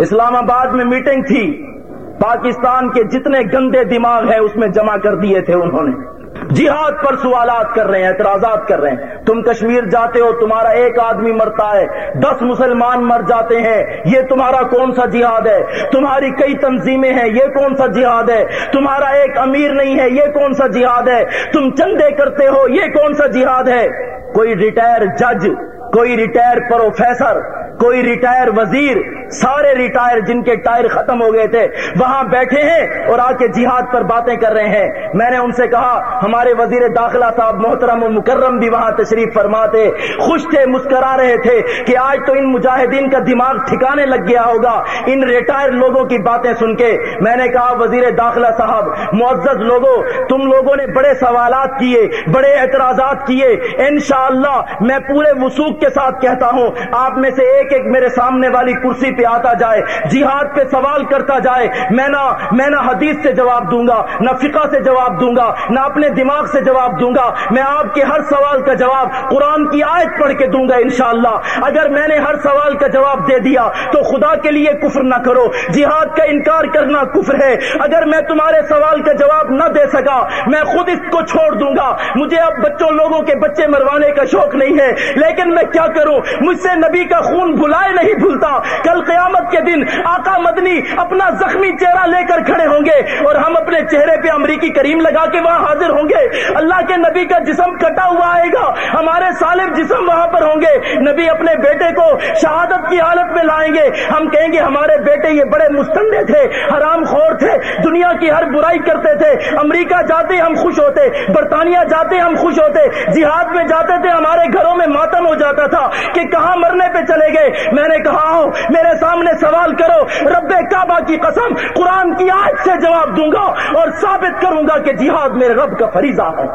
اسلام آباد میں میٹنگ تھی۔ پاکستان کے جتنے گندے دماغ ہیں، اس میں جمع کر دیے تھے انہوں نے۔ جہاد پر سوالات کر رہے ہیں، اعتراضات کر رہے ہیں۔ تم کشمیر جاتے ہو، تمہارا ایک آدمی مرتا ہے، دس مسلمان مر جاتے ہیں۔ یہ تمہارا کون سا جہاد ہے؟ تمہاری کئی تنظیمیں ہیں، یہ کون سا جہاد ہے؟ تمہارا ایک امیر نہیں ہے، یہ کون سا جہاد ہے؟ تم چندے کرتے ہو، یہ کون سا جہاد ہے؟ کوئی ریٹائر جج، کوئی ریٹائر پروفیسر، کوئی ریٹائر وزیر سارے ریٹائر جن کے ٹائر ختم ہو گئے تھے، وہاں بیٹھے ہیں اور آ کے جہاد پر باتیں کر رہے ہیں۔ میں نے ان سے کہا، ہمارے وزیر داخلہ صاحب محترم و مکرم بھی وہاں تشریف فرماتے خوش تھے، مسکرا رہے تھے کہ آج تو ان مجاہدین کا دماغ ٹھکانے لگ گیا ہوگا۔ ان ریٹائر لوگوں کی باتیں سن کے میں نے کہا، وزیر داخلہ صاحب، معزز لوگوں، تم لوگوں نے بڑے سوالات کیے، بڑے اعتراضات کیے۔ انشاءاللہ میں پورے وسوخ کے ساتھ کہتا ہوں، آپ میں سے ایک ایک میرے سامنے والی کرسی پہ آتا جائے، جہاد پہ سوال کرتا جائے، میں نہ میں نہ حدیث سے جواب دوں گا، نہ فقہ سے جواب دوں گا، نہ اپنے دماغ سے جواب دوں گا۔ میں آپ کے ہر سوال کا جواب قرآن کی آیت پڑھ کے دوں گا انشاءاللہ۔ اگر میں نے ہر سوال کا جواب دے دیا، تو خدا کے لیے کفر نہ کرو۔ جہاد کا انکار کرنا کفر ہے۔ اگر میں تمہارے سوال کا جواب نہ دے سکا، میں خود اس کو چھوڑ دوں گا۔ مجھے اب بچوں لوگوں کے بچے مروانے کا شوق نہیں ہے، لیکن میں کیا کروں؟ مجھ سے نبی کا خون بلائے نہیں بھولتا۔ کل کے دن آقا مدنی اپنا زخمی چہرہ لے کر کھڑے ہوں گے اور ہم اپنے چہرے پہ امریکی کریم لگا کے وہاں حاضر ہوں گے۔ اللہ کے نبی کا جسم کٹا ہوا آئے گا۔ ہمارے سالب جسم وہاں پر ہوں گے۔ نبی اپنے بیٹے کو شہادت کی حالت میں لائیں گے۔ ہم کہیں گے، ہمارے بیٹے یہ بڑے مستنڈے تھے، حرام خور تھے، دنیا کی ہر برائی کرتے تھے۔ امریکہ جاتے ہم خوش ہوتے، برطانیہ جاتے ہم خوش ہوتے۔ جہاد میں جاتے تھے، ہمارے گھروں میں ماتم ہو جاتا تھا کہ کہاں مرنے پہ چلے گئے۔ میں نے کہا ہو میرے سامنے سوال کرو۔ رب کعبہ کی قسم، قرآن کی آج سے جواب دوں گا اور ثابت کروں گا کہ جہاد میرے رب کا فریضہ ہے۔